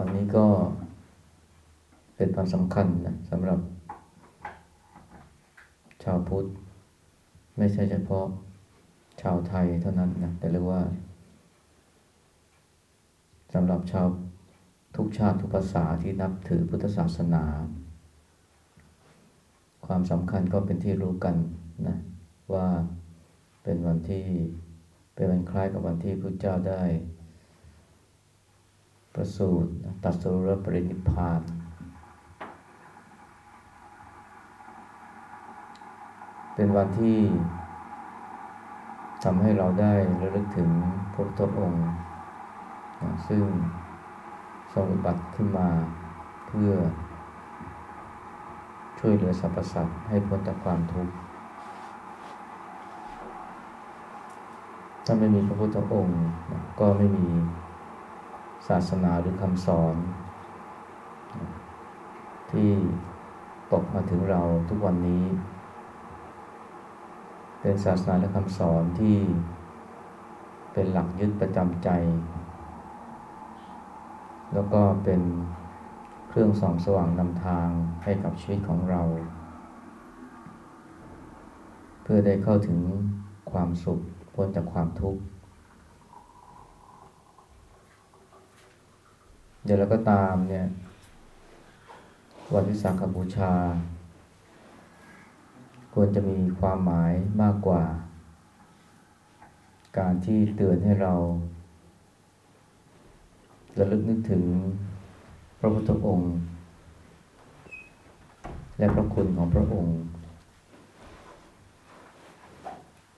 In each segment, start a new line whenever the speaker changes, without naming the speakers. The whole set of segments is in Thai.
วันนี้ก็เป็นวันสำคัญนะสำหรับ ชาวพุทธ ไม่ใช่เฉพาะชาวไทยเท่านั้นนะแต่เรียกว่าสำหรับชาวทุกชาติทุกภาษาที่นับถือพุทธศาสนา ความสำคัญก็เป็นที่รู้กันนะว่าเป็นวันที่เป็นวันคล้ายกับวันที่พระเจ้าได้ ประสูติตรัสรู้และปรินิพพานเป็นวันที่ทำให้เราได้ระลึกถึงพระพุทธองค์ ซึ่งทรงอุบัติขึ้นมาเพื่อ ช่วยเหลือสรรพสัตว์ให้พ้นจากความทุกข์ ถ้าไม่มีพระพุทธองค์ก็ไม่มี ศาสนาหรือคำสอน ที่ตกมาถึงเราทุกวันนี้ เป็นศาสนาและคำสอนที่เป็นหลักยึดประจำใจ แล้วก็เป็นเครื่องส่องสว่างนำทางให้กับชีวิตของเรา เพื่อได้เข้าถึงความสุขพ้นจากความทุกข์ เดี๋ยวเราก็ตามเนี่ยวันวิสาขบูชา ควรจะมีความหมายมากกว่า การที่เตือนให้เราระลึกนึกถึงพระพุทธองค์ และพระคุณของพระองค์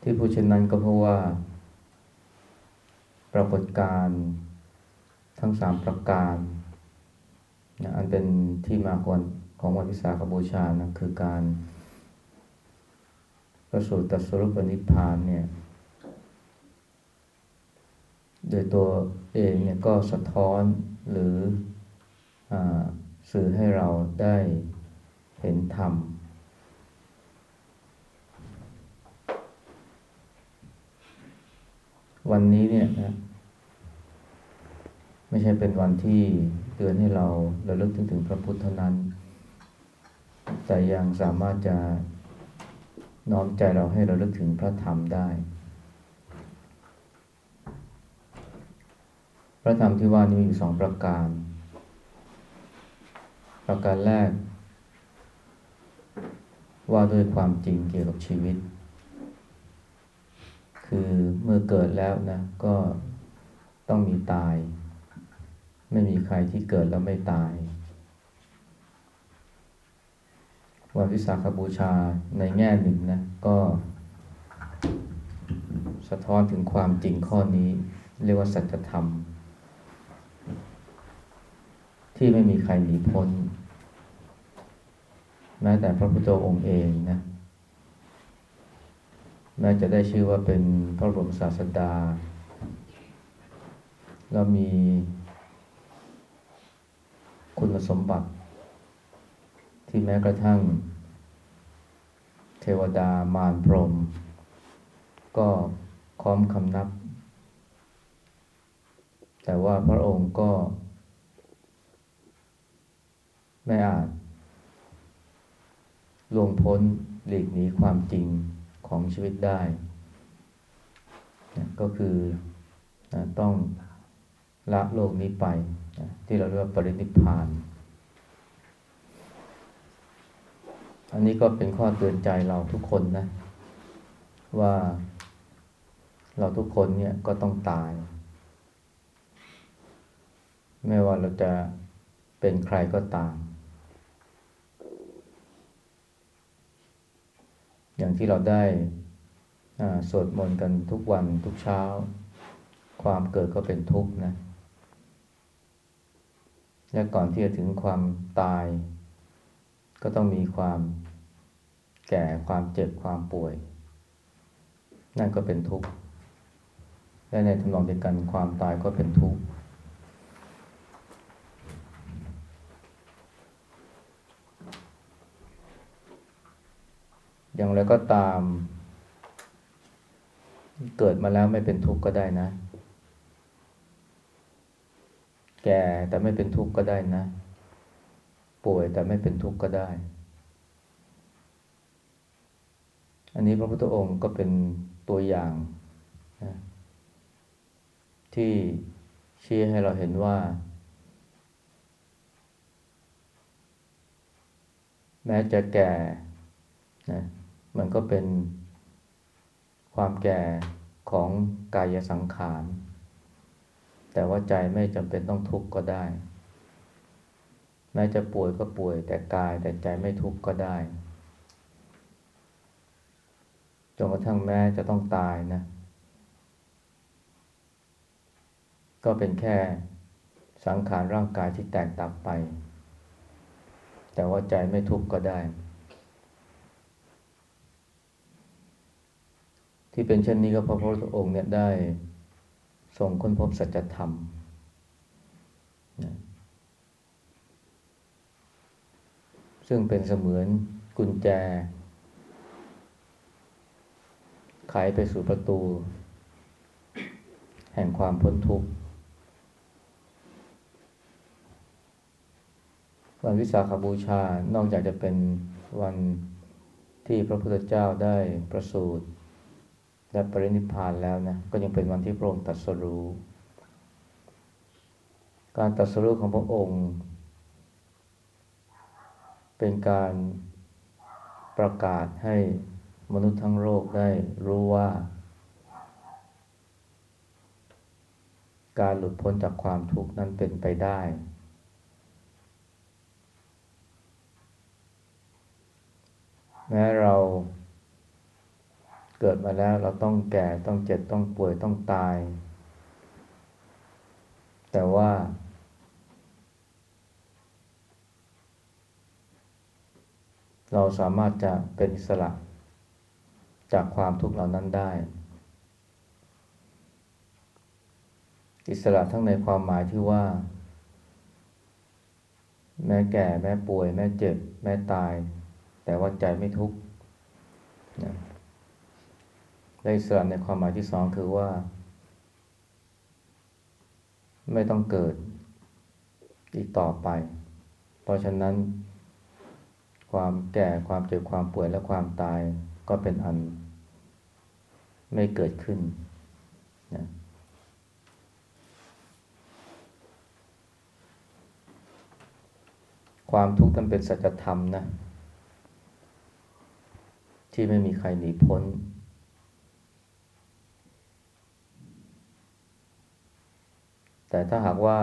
ที่พูดเช่นนั้นก็เพราะว่า ปรากฏการณ์ ทั้งสามประการนะอันเป็นที่มาของของวันวิสาขบูชานะคือการประสูติตรัสรุปนิพพานเนี่ยโดยตัวเองเนี่ยก็สะท้อนหรืออสื่อให้เราได้เห็นธรรม วันนี้เนี่ยนะ ไม่ใช่เป็นวันที่เตือนให้เราเราเลิกถึงถึงพระพุทธเท่านั้น แต่ยังสามารถจะน้อมใจเราให้เราเลิกถึงพระธรรมได้ พระธรรมที่ว่านี้มีอยู่สองประการ ประการแรก ว่าด้วยความจริงเกี่ยวกับชีวิต คือเมื่อเกิดแล้วนะก็ต้องมีตาย ไม่มีใครที่เกิดแล้วไม่ตาย วันวิสาขบูชาในแง่หนึ่งนะ ก็ สะท้อนถึงความจริงข้อนี้ เรียกว่าสัจธรรม ที่ไม่มีใครหนีพ้น แม้แต่พระพุทธองค์เองนะ แม้จะได้ชื่อว่าเป็นพระบรมศาสดา แล้วมี คุณสมบัติ ที่แม้กระทั่ง เทวดามารพรม ก็ค้อมคำนับ แต่ว่าพระองค์ก็ ไม่อาจล่วงพ้นหลีกหนีความจริงของชีวิตได้นะก็คือต้องละโลกนี้ไป ที่เราเรียกว่าปรินิพาน อันนี้ก็เป็นข้อเตือนใจเราทุกคนนะ ว่าเราทุกคนเนี่ยก็ต้องตาย ไม่ว่าเราจะเป็นใครก็ตาม อย่างที่เราได้สวดมนต์กันทุกวันทุกเช้า ความเกิดก็เป็นทุกข์นะ และก่อนที่จะถึงความตาย ก็ต้องมีความแก่ความเจ็บความป่วย นั่นก็เป็นทุกข์ และในทำนองเดียวกันความตายก็เป็นทุกข์ อย่างไรก็ตาม เกิดมาแล้วไม่เป็นทุกข์ก็ได้นะ แก่แต่ไม่เป็นทุกข์ก็ได้นะ ป่วยแต่ไม่เป็นทุกข์ก็ได้ อันนี้พระพุทธองค์ก็เป็นตัวอย่างนะที่ชี้ให้เราเห็นว่า แม้จะแก่นะมันก็เป็นความแก่ของกายสังขาร แต่ว่าใจไม่จำเป็นต้องทุกข์ก็ได้ แม้จะป่วยก็ป่วย แต่กายแต่ใจไม่ทุกข์ก็ได้จนกระทั่งแม้จะต้องตายนะ ก็เป็นแค่สังขารร่างกายที่แตกตับไป แต่ว่าใจไม่ทุกข์ก็ได้ ที่เป็นเช่นนี้ก็เพราะพระพุทธองค์เนี่ยได้ ทรงค้นพบสัจธรรมนะซึ่งเป็นเสมือนกุญแจ ไขไปสู่ประตู แห่งความพ้นทุกข์ วันวิสาขบูชานอกจากจะเป็นวันที่พระพุทธเจ้าได้ประสูติ และปรินิพานแล้วนะก็ยังเป็นวันที่พระองค์ตรัสรู้ การตรัสรู้ของพระองค์ เป็นการประกาศให้มนุษย์ทั้งโลกได้รู้ว่า การหลุดพ้นจากความทุกข์นั้นเป็นไปได้ แม้เรา เกิดมาแล้วเราต้องแก่ต้องเจ็บต้องป่วยต้องตาย แต่ว่า เราสามารถจะเป็นอิสระจากความทุกข์เหล่านั้นได้ อิสระทั้งในความหมายที่ว่า แม้แก่แม้ป่วย แม้เจ็บ แม้ตาย แต่ว่าใจไม่ทุกข์นะ และอิสระในความหมายที่สองคือว่า ไม่ต้องเกิดอีกต่อไป เพราะฉะนั้น ความแก่ความเจ็บความป่วยและความตายก็เป็นอันไม่เกิดขึ้นนะความทุกข์นั้นเป็นสัจธรรมนะ ที่ไม่มีใครหนีพ้น แต่ถ้าหากว่า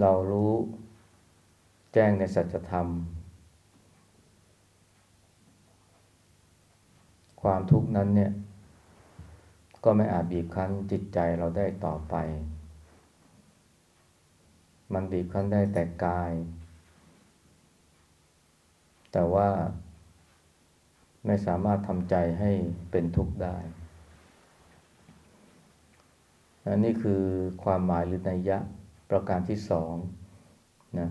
เรารู้แจ้งในสัจธรรม ความทุกข์นั้นเนี่ย ก็ไม่อาจบีบคั้นจิตใจเราได้ต่อไป มันบีบคั้นได้แต่กาย แต่ว่าไม่สามารถทำใจให้เป็นทุกข์ได้ อันนี้คือความหมายหรือนัยยะประการที่สองนะ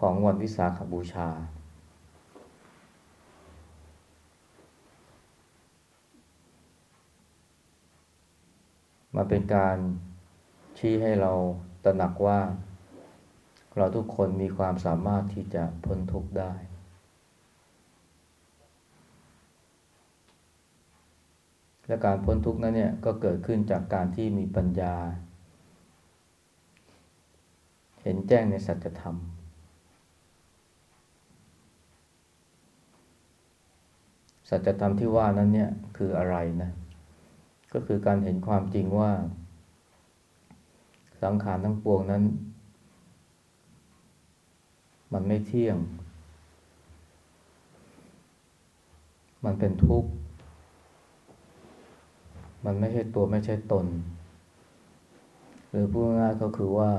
ของวันวิสาขบูชา มาเป็นการชี้ให้เราตระหนักว่า เราทุกคนมีความสามารถที่จะพ้นทุกข์ได้ และการพ้นทุกข์นั้นเนี่ยก็เกิดขึ้นจากการที่มีปัญญา เห็นแจ้งในสัจธรรม สัจธรรมที่ว่านั้นเนี่ยคืออะไรนะ ก็คือการเห็นความจริงว่า สังขารทั้งปวงนั้น มันไม่เที่ยง มันเป็นทุกข์ มันไม่ใช่ตัวไม่ใช่ตน หรือพูดง่ายๆก็คือว่า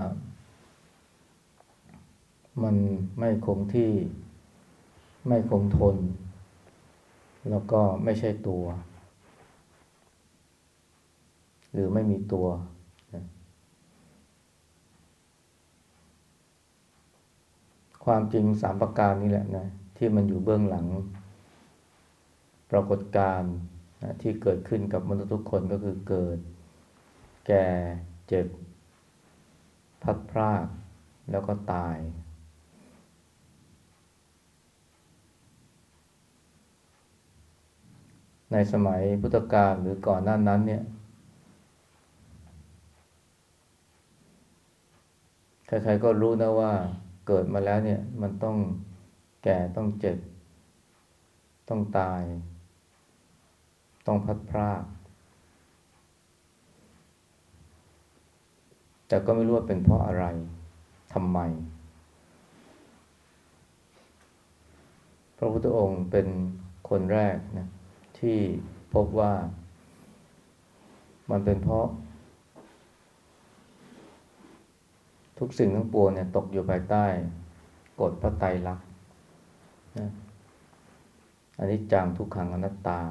มันไม่คงที่ไม่คงทน แล้วก็ไม่ใช่ตัว หรือไม่มีตัวความจริงสามประการนี้แหละนะที่มันอยู่เบื้องหลัง ปรากฏการณ์ ที่เกิดขึ้นกับมนุษย์ทุกคนก็คือเกิด แก่เจ็บพัดพรากแล้วก็ตาย ในสมัยพุทธกาลหรือก่อนหน้านั้นเนี่ยใครๆก็รู้นะว่าเกิดมาแล้วเนี่ยมันต้องแก่ต้องเจ็บ ต้องตาย ต้องพัดพรากแต่ก็ไม่รู้ว่าเป็นเพราะอะไรทำไม พระพุทธองค์เป็นคนแรกนะที่พบว่ามันเป็นเพราะ ทุกสิ่งทั้งปวงเนี่ยตกอยู่ภายใต้กฎพระไตรลักษณ์นะอันนี้จังทุกขังอนัตตา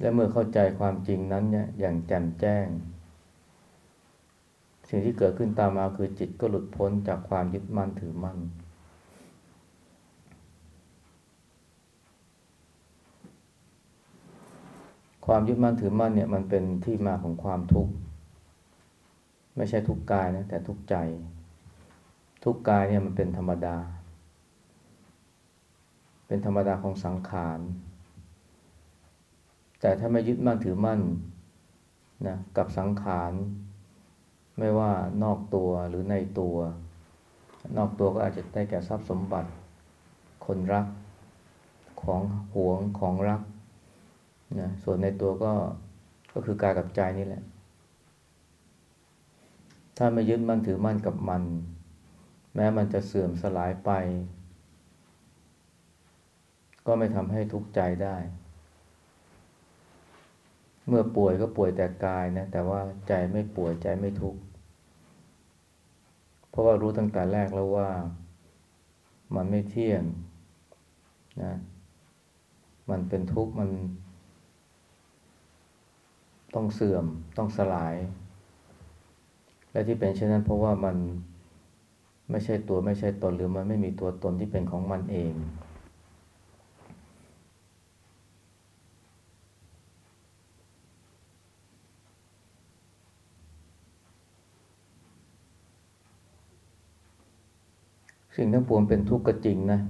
และเมื่อเข้าใจความจริงนั้นเนี่ยอย่างแจ่มแจ้ง สิ่งที่เกิดขึ้นตามมาคือจิตก็หลุดพ้นจากความยึดมั่นถือมั่น ความยึดมั่นถือมั่นเนี่ยมันเป็นที่มาของความทุกข์ ไม่ใช่ทุกกายนะแต่ทุกใจ ทุกกายเนี่ยมันเป็นธรรมดา เป็นธรรมดาของสังขาร แต่ถ้าไม่ยึดมั่นถือมั่นนะกับสังขาร ไม่ว่านอกตัวหรือในตัว นอกตัวก็อาจจะได้แก่ทรัพย์สมบัติ คนรักของหวงของรักนะส่วนในตัวก็ก็คือกายกับใจนี่แหละ ถ้าไม่ยึดมั่นถือมั่นกับมัน แม้มันจะเสื่อมสลายไป ก็ไม่ทำให้ทุกข์ใจได้ เมื่อป่วยก็ป่วยแต่กายนะ แต่ว่าใจไม่ป่วยใจไม่ทุกข์ เพราะว่ารู้ตั้งแต่แรกแล้วว่ามันไม่เที่ยงนะ มันเป็นทุกข์ มันต้องเสื่อมต้องสลาย และที่เป็นเช่นนั้นเพราะว่ามันไม่ใช่ตัวไม่ใช่ตนหรือมันไม่มีตัวตนที่เป็นของมันเอง สิ่งทั้งปวงเป็นทุกข์ก็จริงนะ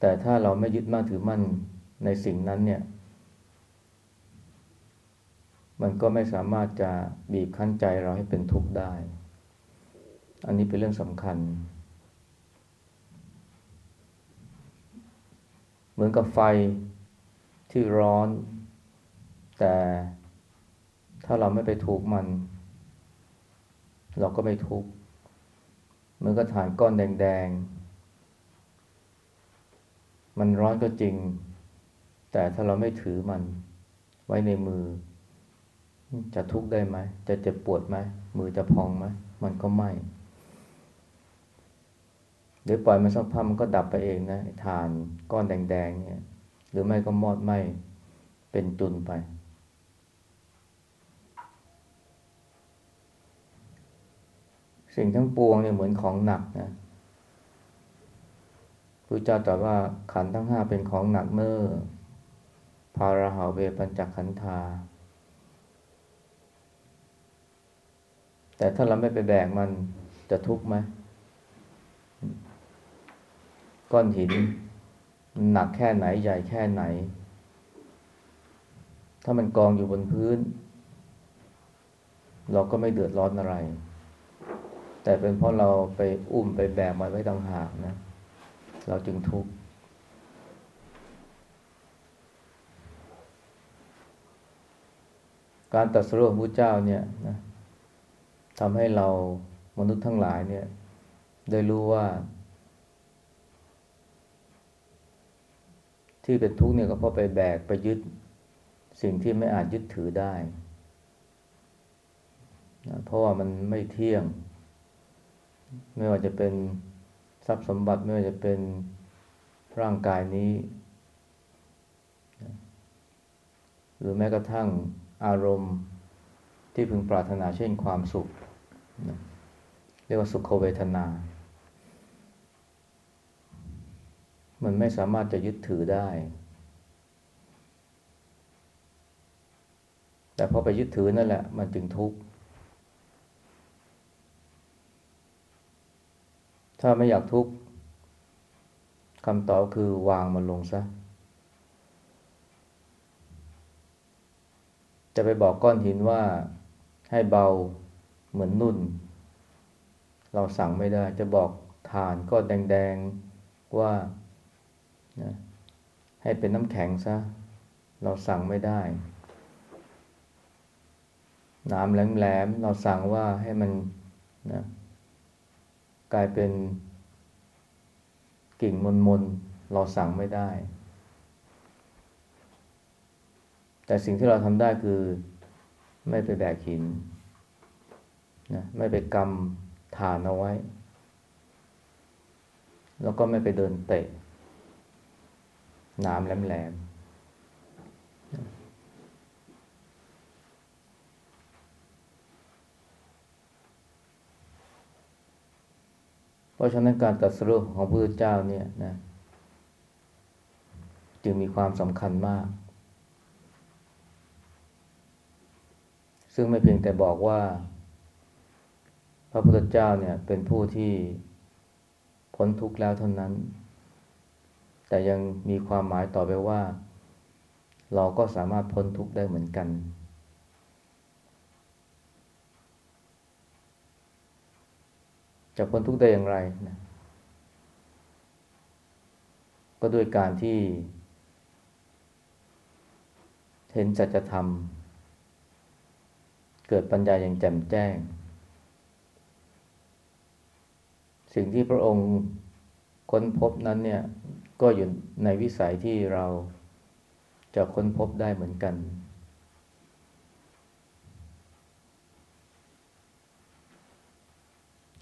แต่ถ้าเราไม่ยึดมั่นถือมั่นในสิ่งนั้นเนี่ย มันก็ไม่สามารถจะบีบคั้นใจเราให้เป็นทุกข์ได้ อันนี้เป็นเรื่องสำคัญ เหมือนกับไฟที่ร้อน แต่ถ้าเราไม่ไปถูกมัน เราก็ไม่ทุกข์เมือนกับฐานก้อนแดง ๆ มันร้อนก็จริง แต่ถ้าเราไม่ถือมันไว้ในมือ จะทุกข์ได้ไหม จะเจ็บปวดไหม มือจะพองไหม มันก็ไม่หรือปล่อยมันสักพักมันก็ดับไปเองนะฐานก้อนแดง ๆ เนี่ย หรือไม่ก็มอดไหมเป็นจุนไป สิ่งทั้งปวงเนี่ยเหมือนของหนักนะพระเจ้าตรัสว่าขันทั้งห้าเป็นของหนักเมื่อพาราหาเวปัญจขันธา แต่ถ้าเราไม่ไปแบกมันจะทุกข์ไหมก้อนหินหนักแค่ไหนใหญ่แค่ไหน ถ้ามันกองอยู่บนพื้น เราก็ไม่เดือดร้อนอะไร แต่เป็นเพราะเราไปอุ้มไปแบกมันไว้ต่างหากนะ เราจึงทุกข์การตัดสู้ของพระเจ้าเนี่ยนะทำให้เรามนุษย์ทั้งหลายเนี่ย ได้รู้ว่า ที่เป็นทุกข์เนี่ยก็เพราะไปแบกไปยึดสิ่งที่ไม่อาจยึดถือได้นะเพราะว่ามันไม่เที่ยง ไม่ว่าจะเป็นทรัพย์สมบัติไม่ว่าจะเป็นร่างกายนี้ หรือแม้กระทั่งอารมณ์ที่พึงปรารถนาเช่นความสุข เรียกว่าสุขเวทนามมันไม่สามารถจะยึดถือได้ แต่พอไปยึดถือนั่นแหละ มันจึงทุกข์ ถ้าไม่อยากทุกข์คำตอบคือวางมันลงซะ จะไปบอกก้อนหินว่าให้เบาเหมือนนุ่น เราสั่งไม่ได้ จะบอกฐานก้อนแดงๆว่านะให้เป็นน้ำแข็งซะ เราสั่งไม่ได้น้ำแหลมๆเราสั่งว่าให้มันนะ กลายเป็นกิ่งมนๆเราสั่งไม่ได้ แต่สิ่งที่เราทำได้คือไม่ไปแบกหินนะไม่ไปกำฐานเอาไว้ แล้วก็ไม่ไปเดินเตะน้ำแหลมๆเพ ราะฉะนั้นการตัดสรุปของพระพุทธเจ้าเนี่ยนะจึงมีความสำคัญมาก ซึ่งไม่เพียงแต่บอกว่า พระพุทธเจ้าเนี่ยเป็นผู้ที่พ้นทุกข์แล้วเท่านั้น แต่ยังมีความหมายต่อไปว่า เราก็สามารถพ้นทุกข์ได้เหมือนกัน จะพ้นทุกข์ได้อย่างไรนะก็ด้วยการที่ เห็นสัจธรรม เกิดปัญญาอย่างแจ่มแจ้ง สิ่งที่พระองค์ค้นพบนั้นเนี่ย ก็อยู่ในวิสัยที่เราจะค้นพบได้เหมือนกัน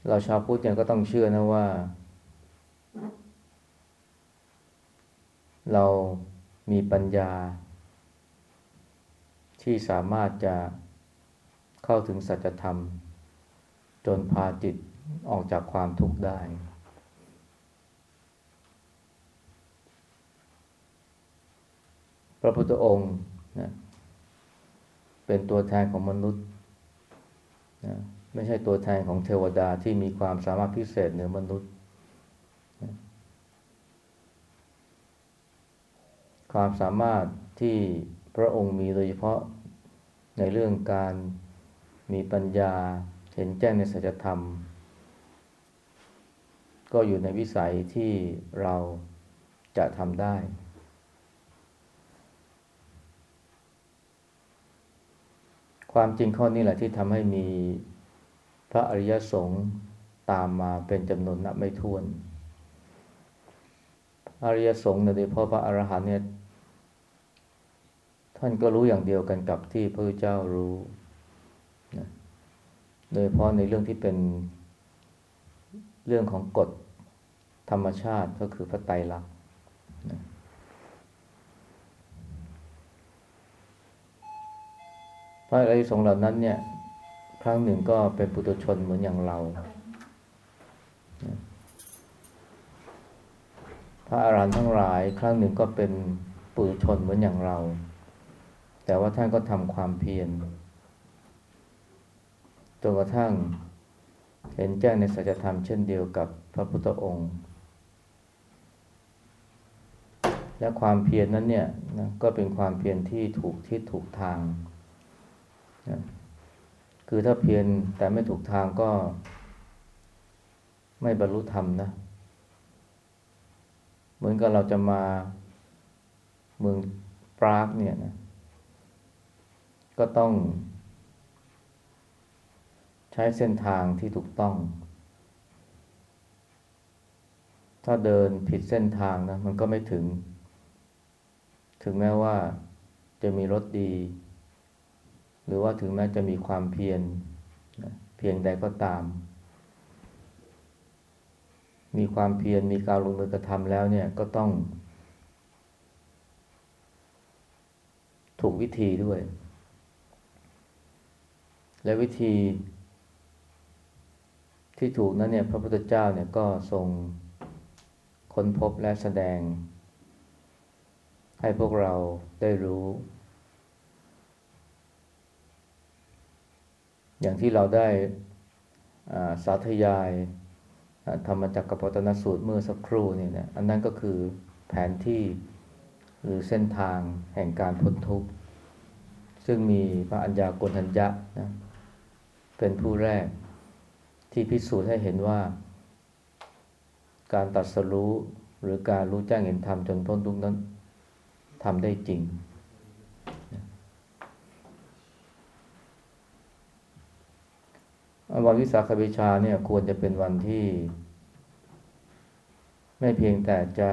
เราชาวพุทธเนี่ยก็ต้องเชื่อนะว่า เรามีปัญญา ที่สามารถจะเข้าถึงสัจธรรม จนพาจิตออกจากความทุกข์ได้ พระพุทธองค์นะเป็นตัวแทนของมนุษย์นะ ไม่ใช่ตัวแทนของเทวดาที่มีความสามารถพิเศษเหนือมนุษย์ ความสามารถที่พระองค์มีโดยเฉพาะในเรื่องการมีปัญญาเห็นแจ้งในสัจธรรม ก็อยู่ในวิสัยที่เราจะทำได้ ความจริงข้อนี้แหละที่ทำให้มี พระอริยสงฆ์ตามมาเป็นจำนวนนับไม่ถ้วนอริยสงฆ์โดยเฉพาะพระอรหันต์เนี่ยท่านก็รู้อย่างเดียวกันกับที่พระเจ้ารู้นะโดยเฉพาะในเรื่องที่เป็นเรื่องของกฎธรรมชาติก็คือพระไตรลักษณ์นะพระอริยสงฆ์เหล่านั้นเนี่ย ครั้งหนึ่งก็เป็นปุถุชนเหมือนอย่างเรา พระอารันต์ทั้งหลาย ครั้งหนึ่งก็เป็นปุถุชนเหมือนอย่างเรา แต่ว่าท่านก็ทำความเพียรจนกระทั่งเห็นแจ้งในสัจธรรมเช่นเดียวกับพระพุทธองค์ และความเพียรนนั้นเนี่ยนะก็เป็นความเพียรที่ถูกที่ถูกทางนะ คือถ้าเพียรแต่ไม่ถูกทางก็ ไม่บรรลุธรรมนะ เหมือนกับเราจะมาเมืองปรากเนี่ยนะ ก็ต้องใช้เส้นทางที่ถูกต้อง ถ้าเดินผิดเส้นทางนะ มันก็ไม่ถึง ถึงแม้ว่าจะมีรถดี หรือว่าถึงแม้จะมีความเพียรเพียงใดก็ตาม มีความเพียรมีการลงมือกระทำแล้วเนี่ยก็ต้อง ถูกวิธีด้วย และวิธีที่ถูกนั้นเนี่ยพระพุทธเจ้าเนี่ยก็ทรงค้นพบและแสดงให้พวกเราได้รู้ อย่างที่เราได้สาธยายธรรมจักรกัปตนสูตรเมื่อสักครู่นี่นะอันนั้นก็คือแผนที่หรือเส้นทางแห่งการพ้นทุกข์ ซึ่งมีพระอัญญาโกณทัญญะนะเป็นผู้แรกที่พิสูจน์ให้เห็นว่า การตัดสรู้หรือการรู้แจ้งเห็นธรรมจนพ้นทุกข์นั้นทำได้จริง วันวิสาขบูชาเนี่ยควรจะเป็นวันที่ ไม่เพียงแต่จะ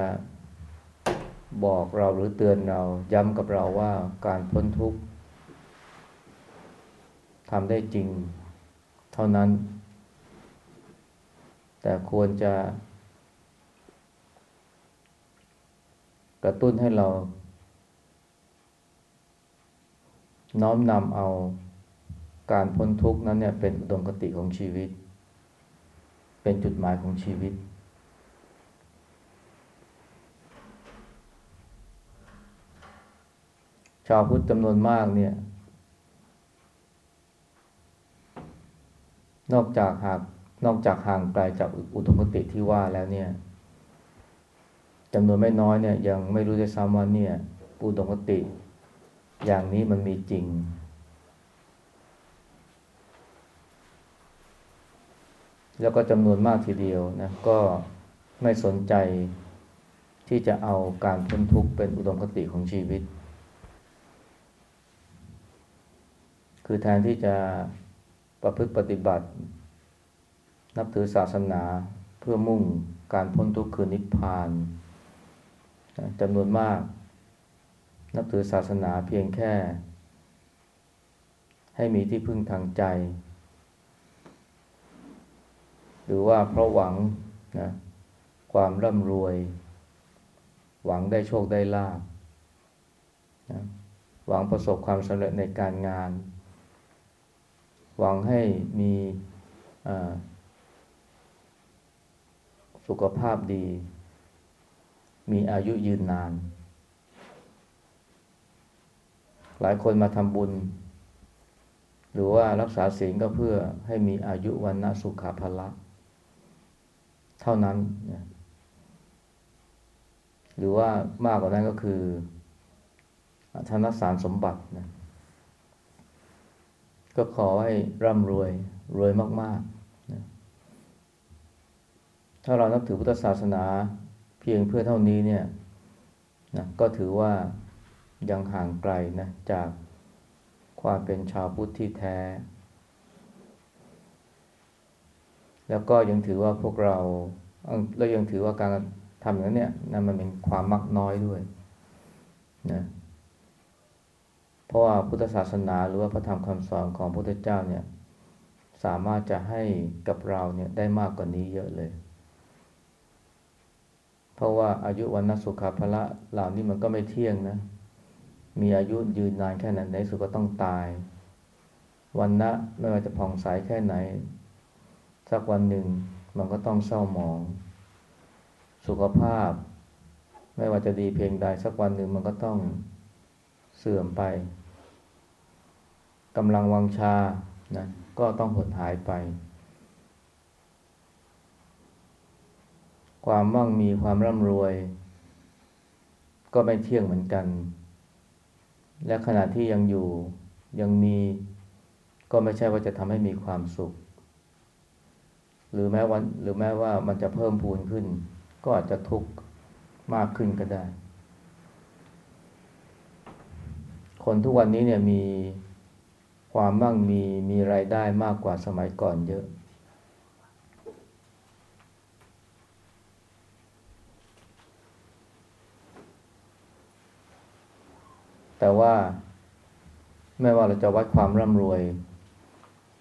บอกเราหรือเตือนเราย้ำกับเราว่าการพ้นทุกข์ทำได้จริงเท่านั้น แต่ควรจะ กระตุ้นให้เรา น้อมนำเอา การพ้นทุกข์นั้นเนี่ยเป็นอุดมคติของชีวิต เป็นจุดหมายของชีวิต ชาวพุทธจำนวนมากเนี่ย นอกจากหากนอกจากห่างไกลจากอุดมคติที่ว่าแล้วเนี่ยจำนวนไม่น้อยเนี่ยยังไม่รู้ด้วยซ้ำว่าเนี่ยอุดมคติ อย่างนี้มันมีจริง แล้วก็จำนวนมากทีเดียวนะก็ไม่สนใจที่จะเอาการพ้นทุกข์เป็นอุดมคติของชีวิต คือแทนที่จะประพฤติปฏิบัติ นับถือศาสนาเพื่อมุ่งการพ้นทุกข์คือนิพพานจำนวนมาก นับถือศาสนาเพียงแค่ ให้มีที่พึ่งทางใจ หรือว่าเพราะหวังนะความร่ำรวย หวังได้โชคได้ลาภนะหวังประสบความสำเร็จในการงาน หวังให้มีสุขภาพดี มีอายุยืนนาน หลายคนมาทำบุญ หรือว่ารักษาศีลก็เพื่อให้มีอายุวันนะสุขภาภละเท่านั้นนะหรือว่ามากกว่านั้นก็คือธนสารสมบัตินะก็ขอให้ร่ำรวยรวยมากๆนะถ้าเรานับถือพุทธศาสนาเพียงเพื่อเท่านี้เนี่ยนะก็ถือว่ายังห่างไกลนะจากความเป็นชาวพุทธที่แท้ แล้วก็ยังถือว่าพวกเราเรายังถือว่าการทำอย่างนั้นเนี่ยนั่นมันเป็นความมักน้อยด้วยนะเพราะว่าพุทธศาสนาหรือว่าพระธรรมคำสอนของพระพุทธเจ้าเนี่ยสามารถจะให้กับเราเนี่ยได้มากกว่านี้เยอะเลย เพราะว่าอายุวันนสุขาภละเหล่านี้มันก็ไม่เที่ยงนะ มีอายุยืนนานแค่ไหนในสุดก็ต้องตาย วันนะไม่ว่าจะผ่องใสแค่ไหน สักวันหนึ่งมันก็ต้องเศร้าหมอง สุขภาพ ไม่ว่าจะดีเพียงใดสักวันหนึ่งมันก็ต้องเสื่อมไปกำลังวังชานะก็ต้องหดหายไป ความมั่งมีความร่ำรวย ก็ไม่เที่ยงเหมือนกัน และขณะที่ยังอยู่ยังมีก็ไม่ใช่ว่าจะทำให้มีความสุข หรือแม้วันหรือแม้ว่ามันจะเพิ่มพูนขึ้น ก็อาจจะทุกข์มากขึ้นก็ได้ คนทุกวันนี้เนี่ยมีความมั่งมีมีรายได้มากกว่าสมัยก่อนเยอะ แต่ว่าไม่ว่าเราจะวัดความร่ำรวย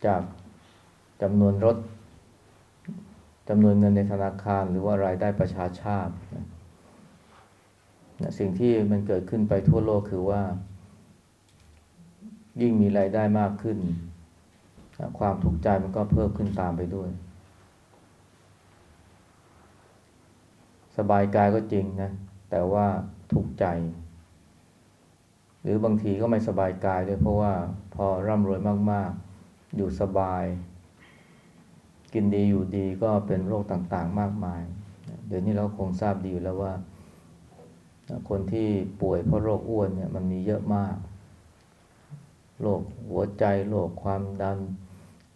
จากจำนวนรถ จำนวนเงินในธนาคารหรือว่ารายได้ประชาชาตินะสิ่งที่มันเกิดขึ้นไปทั่วโลกคือว่า ยิ่งมีรายได้มากขึ้นนะความทุกข์ใจมันก็เพิ่มขึ้นตามไปด้วย สบายกายก็จริงนะ แต่ว่าทุกข์ใจ หรือบางทีก็ไม่สบายกายด้วยเพราะว่าพอร่ำรวยมาก ๆ อยู่สบาย กินดีอยู่ดีก็เป็นโรคต่างๆ มากมาย เดี๋ยวนี้เราคงทราบดีอยู่แล้วว่า คนที่ป่วยเพราะโรคอ้วนเนี่ยมันมีเยอะมาก โรคหัวใจ โรคความดัน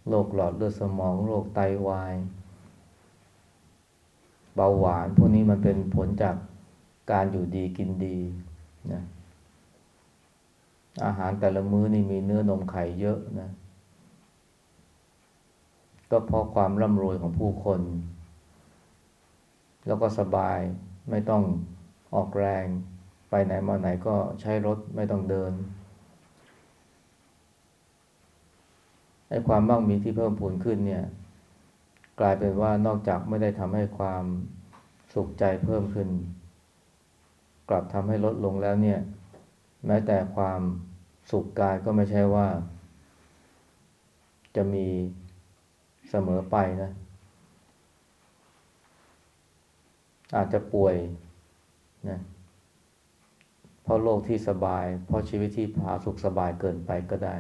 โรคหลอดเลือดสมอง โรคไตวาย เบาหวาน พวกนี้มันเป็นผลจากการอยู่ดีกินดีนะอาหารแต่ละมื้อนี่มีเนื้อนมไข่เยอะนะ ก็เพราะความร่ำรวยของผู้คน แล้วก็สบายไม่ต้องออกแรง ไปไหนมาไหนก็ใช้รถไม่ต้องเดินไอ้ความมั่งมีที่เพิ่มพูนขึ้นเนี่ย กลายเป็นว่านอกจากไม่ได้ทำให้ความสุขใจเพิ่มขึ้น กลับทำให้ลดลงแล้วเนี่ย แม้แต่ความสุขกายก็ไม่ใช่ว่า จะมี เสมอไปนะ อาจจะป่วยนะเพราะโลกที่สบาย เพราะชีวิตที่ผาสุขสบายเกินไปก็ได้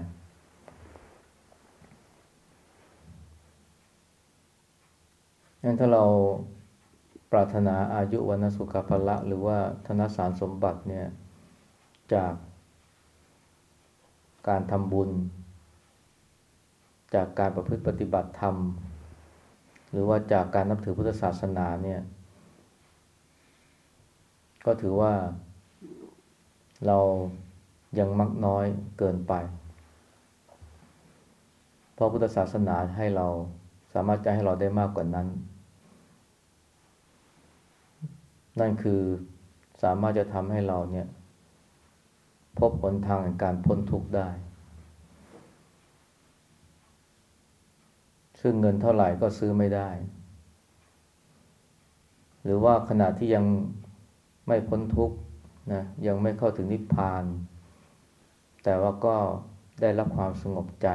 งั้นถ้าเราปรารถนาอายุวันสุขภละหรือว่าธนสารสมบัติเนี่ยจากการทำบุญ จากการประพฤติปฏิบัติธรรม หรือว่าจากการนับถือพุทธศาสนาเนี่ย ก็ถือว่าเรายังมักน้อยเกินไป เพราะพุทธศาสนาให้เราสามารถจะให้เราได้มากกว่านั้น นั่นคือสามารถจะทำให้เราเนี่ย พบหนทางการพ้นทุกข์ได้ ซึ่งเงินเท่าไหร่ก็ซื้อไม่ได้ หรือว่าขณะที่ยังไม่พ้นทุกข์นะยังไม่เข้าถึงนิพพาน แต่ว่าก็ได้รับความสงบใจ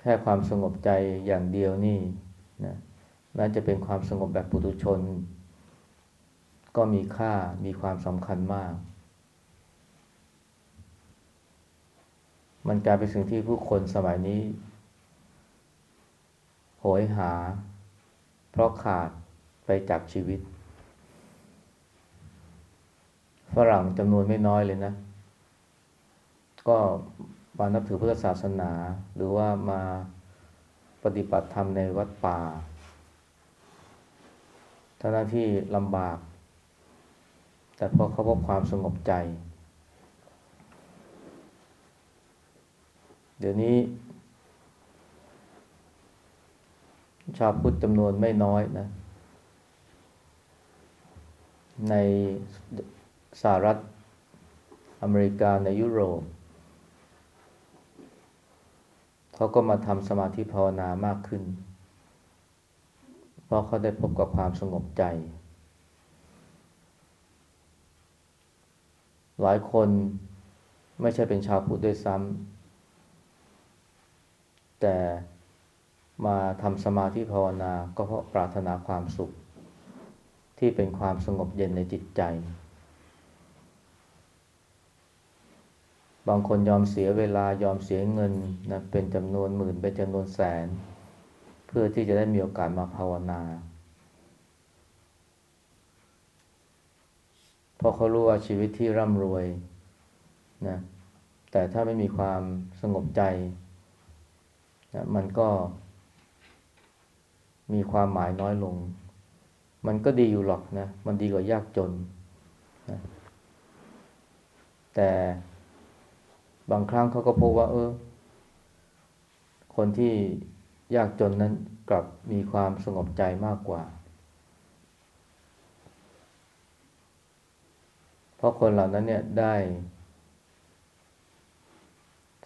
แค่ความสงบใจอย่างเดียวนี่นะแม้จะเป็นความสงบแบบปุถุชน ก็มีค่ามีความสำคัญมาก มันกลายเป็นสิ่งที่ผู้คนสมัยนี้ โหยหา เพราะขาดไปจากชีวิต ฝรั่งจำนวนไม่น้อยเลยนะ ก็มานับถือพุทธศาสนา หรือว่ามาปฏิบัติธรรมในวัดป่าทั้งที่ลำบาก แต่พอเขาพบความสงบใจ เดี๋ยวนี้ ชาวพุทธจำนวนไม่น้อยนะ ในสหรัฐอเมริกาในยุโรปเขาก็มาทำสมาธิภาวนามากขึ้น เพราะเขาได้พบกับความสงบใจ หลายคนไม่ใช่เป็นชาวพุทธด้วยซ้ำ แต่มาทำสมาธิภาวนาก็เพราะปรารถนาความสุข ที่เป็นความสงบเย็นในจิตใจ บางคนยอมเสียเวลายอมเสียเงินนะเป็นจำนวนหมื่นเป็นจำนวนแสน เพื่อที่จะได้มีโอกาสมาภาวนาเพราะเขารู้ว่าชีวิตที่ร่ำรวยนะแต่ถ้าไม่มีความสงบใจ นะมันก็มีความหมายน้อยลง มันก็ดีอยู่หรอกนะ มันดีกว่ายากจนนะแต่บางครั้งเขาก็พบว่า เออ คนที่ยากจนนั้นกลับมีความสงบใจมากกว่า เพราะคนเหล่านั้นเนี่ยได้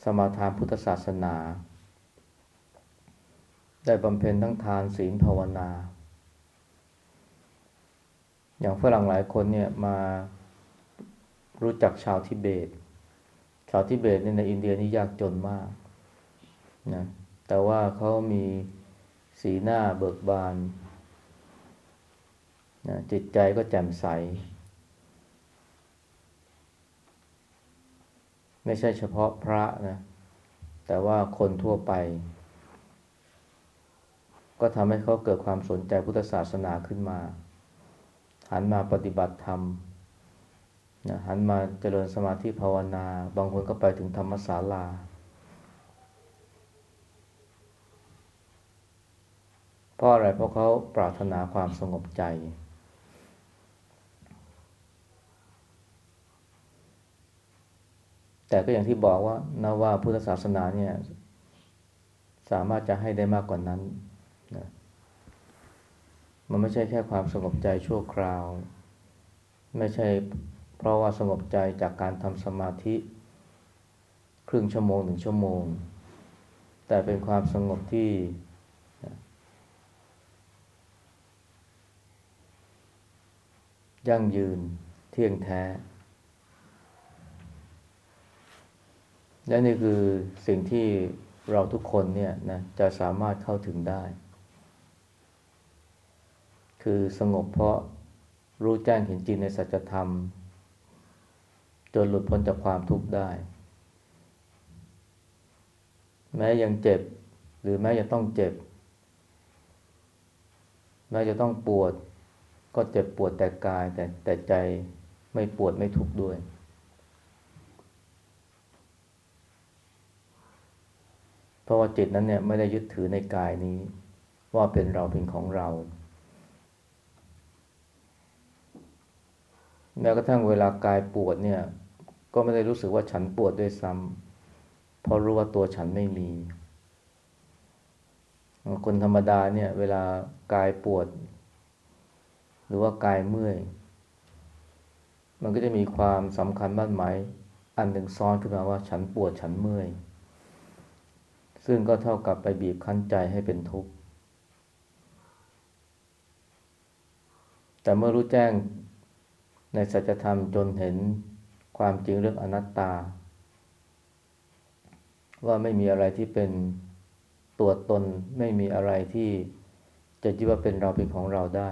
สมาทานพุทธศาสนา ได้บำเพ็ญทั้งทานศีลภาวนา อย่างฝรั่งหลายคนเนี่ยมารู้จักชาวทิเบต ชาวทิเบตเนี่ยในอินเดียนี่ยากจนมากนะแต่ว่าเขามีสีหน้าเบิกบานนะจิตใจก็แจ่มใส ไม่ใช่เฉพาะพระนะ แต่ว่าคนทั่วไป ก็ทำให้เขาเกิดความสนใจพุทธศาสนาขึ้นมา หันมาปฏิบัติธรรมนะหันมาเจริญสมาธิภาวนา บางคนก็ไปถึงธรรมศาลา เพราะอะไรเพราะเขาปรารถนาความสงบใจ แต่ก็อย่างที่บอกว่านะว่าพุทธศาสนาเนี่ย สามารถจะให้ได้มากกว่านั้น มันไม่ใช่แค่ความสงบใจชั่วคราว ไม่ใช่เพราะว่าสงบใจจากการทำสมาธิ ครึ่งชั่วโมงหนึ่งชั่วโมง แต่เป็นความสงบที่ ยั่งยืนเที่ยงแท้ และนี่คือสิ่งที่เราทุกคนเนี่ยนะจะสามารถเข้าถึงได้ คือสงบเพราะรู้แจ้งเห็นจริงในสัจธรรม จนหลุดพ้นจากความทุกข์ได้ แม้ยังเจ็บ หรือแม้จะต้องเจ็บ แม้จะต้องปวด ก็เจ็บปวดแต่กายแต่แต่ใจไม่ปวดไม่ทุกข์ด้วย เพราะว่าจิตนั้นเนี่ยไม่ได้ยึดถือในกายนี้ ว่าเป็นเราเป็นของเรา แม้กระทั่งเวลากายปวดเนี่ย ก็ไม่ได้รู้สึกว่าฉันปวดด้วยซ้ำเพราะรู้ว่าตัวฉันไม่มี คนธรรมดาเนี่ย เวลากายปวด หรือว่ากายเมื่อย มันก็จะมีความสำคัญบ้านหมายอันหนึ่งซ้อนขึ้นมาว่าฉันปวดฉันเมื่อย ซึ่งก็เท่ากับไปบีบคั้นใจให้เป็นทุกข์แต่เมื่อรู้แจ้ง ในสัจธรรมจนเห็นความจริงเรื่องอนัตตา ว่าไม่มีอะไรที่เป็นตัวตนไม่มีอะไรที่จะคิดว่าเป็นเราเป็นของเราได้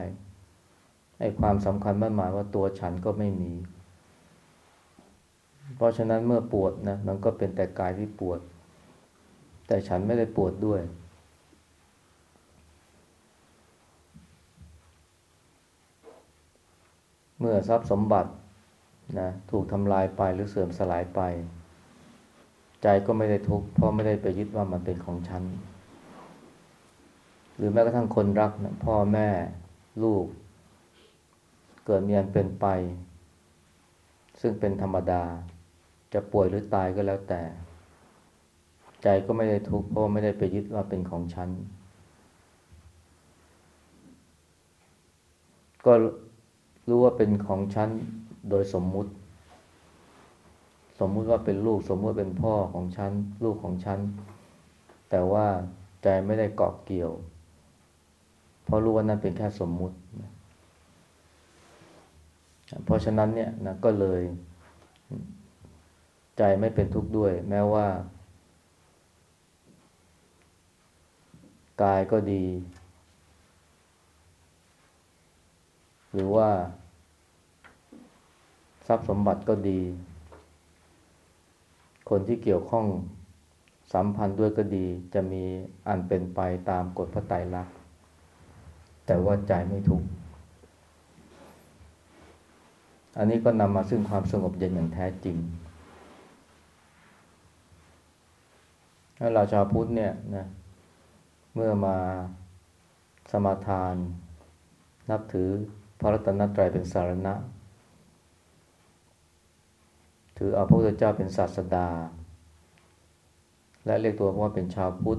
ไอ้ความสำคัญมั่นหมายว่าตัวฉันก็ไม่มี เพราะฉะนั้นเมื่อปวดนะมันก็เป็นแต่กายที่ปวด แต่ฉันไม่ได้ปวดด้วย เมื่อทรัพย์สมบัตินะถูกทำลายไปหรือเสื่อมสลายไป ใจก็ไม่ได้ทุกข์เพราะไม่ได้ไปยึดว่ามันเป็นของฉัน หรือแม้กระทั่งคนรักนะพ่อแม่ลูก เกิดมีอันเป็นไป ซึ่งเป็นธรรมดา จะป่วยหรือตายก็แล้วแต่ ใจก็ไม่ได้ทุกข์เพราะไม่ได้ไปยึดว่าเป็นของฉันก็ รู้ว่าเป็นของฉันโดยสมมุติ สมมุติว่าเป็นลูกสมมุติว่าเป็นพ่อของฉัน ลูกของฉัน แต่ว่าใจไม่ได้เกาะเกี่ยว เพราะรู้ว่านั่นเป็นแค่สมมุติ เพราะฉะนั้นเนี่ยนะก็เลย ใจไม่เป็นทุกข์ด้วย แม้ว่ากายก็ดี หรือว่า ทรัพย์สมบัติก็ดี คนที่เกี่ยวข้องสัมพันธ์ด้วยก็ดี จะมีอันเป็นไปตามกฎพระไตรลักษณ์แต่ว่าใจไม่ทุกข์อันนี้ก็นำมาซึ่งความสงบเย็นอย่างแท้จริงแล้วเราชาวพุทธเนี่ยนะเมื่อมาสมาทาน นับถือพระรัตนตรัยเป็นสารณะ ถือเอาพระพุทธเจ้าเป็นศาสดา และเรียกตัวว่าเป็นชาวพุทธ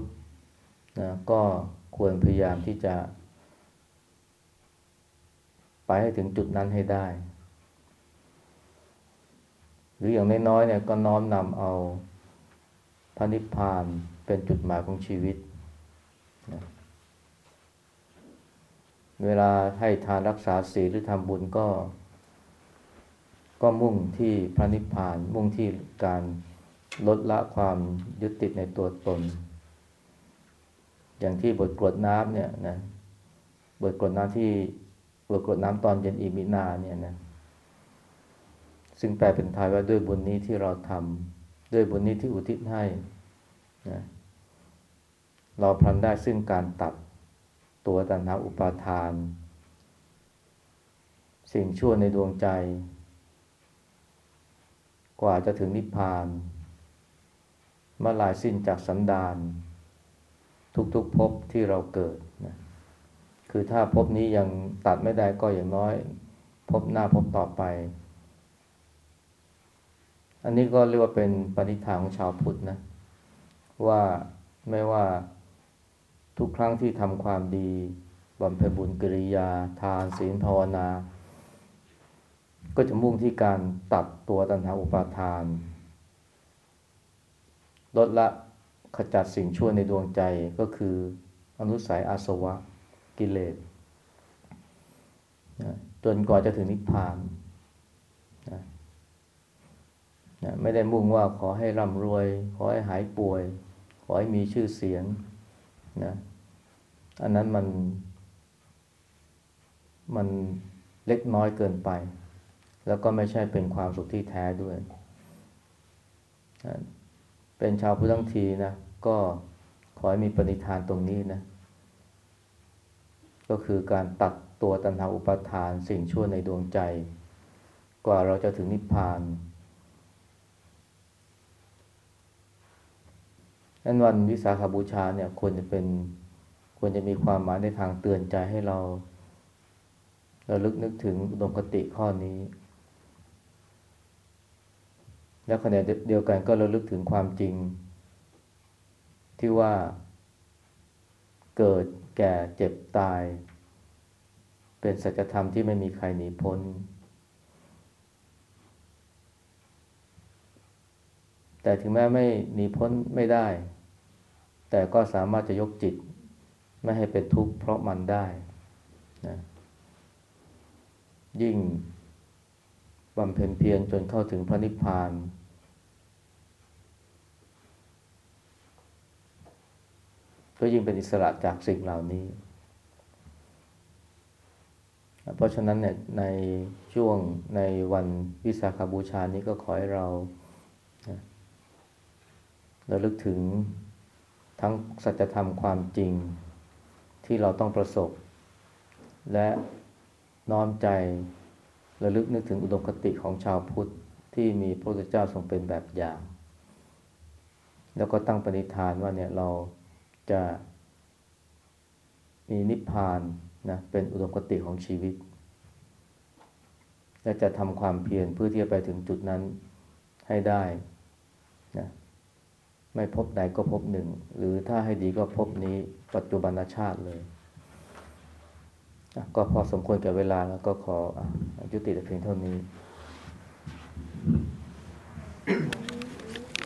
นะก็ควรพยายามที่จะ ไปให้ถึงจุดนั้นให้ได้ หรืออย่างน้อยๆเนี่ยก็น้อมนำเอาพระนิพพานเป็นจุดหมายของชีวิตนะเวลาให้ทานรักษาศีลหรือทำบุญก็ ก็มุ่งที่พระนิพพาน มุ่งที่การลดละความยึดติดในตัวตน อย่างที่บทกรวดน้ำเนี่ยนะบทกรวดน้ำที่วดกรวดน้ำตอนเย็นอีมินาเนี่ยนะซึ่งแปลเป็นไทยว่าด้วยบุญนี้ที่เราทำด้วยบุญนี้ที่อุทิศให้นะเราพลันได้ซึ่งการตัดตัวตัณหาอุปาทาน สิ่งชั่วในดวงใจ กว่าจะถึงนิพพานเมื่อลายสิ้นจากสันดาน ทุกๆภพที่เราเกิดนะคือถ้าภพนี้ยังตัดไม่ได้ก็อย่างน้อยภพหน้าภพต่อไป อันนี้ก็เรียกว่าเป็นปณิธานของชาวพุทธนะ ว่าไม่ว่าทุกครั้งที่ทำความดีบำเพ็ญบุญกิริยา ทานศีลภาวนา ก็จะมุ่งที่การตัดตัวตัณหาอุปาทาน ลดละขจัดสิ่งชั่วในดวงใจก็คืออนุสัยอาสวะกิเลสจนกว่าจะถึงนิพพานนะนะไม่ได้มุ่งว่าขอให้ร่ำรวย ขอให้หายป่วย ขอให้มีชื่อเสียงนะอันนั้นมันมันเล็กน้อยเกินไป แล้วก็ไม่ใช่เป็นความสุขที่แท้ด้วย เป็นชาวพุทธทั้งทีนะ ก็ขอให้มีปณิธานตรงนี้นะ ก็คือการตัดตัวตัณหาอุปาทานสิ่งชั่วในดวงใจ กว่าเราจะถึงนิพพานนั้นวันวิสาขบูชาเนี่ยควรจะเป็นควรจะมีความหมายในทางเตือนใจให้เราเราลึกนึกถึงอุดมคติข้อนี้ และขณะเดียวกันก็ระลึกถึงความจริง ที่ว่าเกิดแก่เจ็บตาย เป็นสัจธรรมที่ไม่มีใครหนีพ้น แต่ถึงแม้ไม่หนีพ้นไม่ได้ แต่ก็สามารถจะยกจิต ไม่ให้เป็นทุกข์เพราะมันได้นะยิ่งบำเพ็ญเพียรจนเข้าถึงพระนิพพาน ก็ยิ่งเป็นอิสระจากสิ่งเหล่านี้ เพราะฉะนั้นเนี่ยในช่วงในวันวิสาขบูชานี้ก็ขอให้เราราลึกถึงทั้งสัจธรรมความจริงที่เราต้องประสบ และน้อมใจระลึกนึกถึงอุดมคติของชาวพุทธที่มีพระพุทธเจ้าทรงเป็นแบบอย่าง แล้วก็ตั้งปณิธานว่าเนี่ยเรา จะมีนิพพานนะเป็นอุดมคติของชีวิต และจะทำความเพียรเพื่อที่จะไปถึงจุดนั้นให้ได้นะไม่พบใดก็พบหนึ่ง หรือถ้าให้ดีก็พบนี้ปัจจุบันชาติเลย ก็พอสมควรแก่เวลาแล้วก็ขออยุติแต่เพียงเท่านี้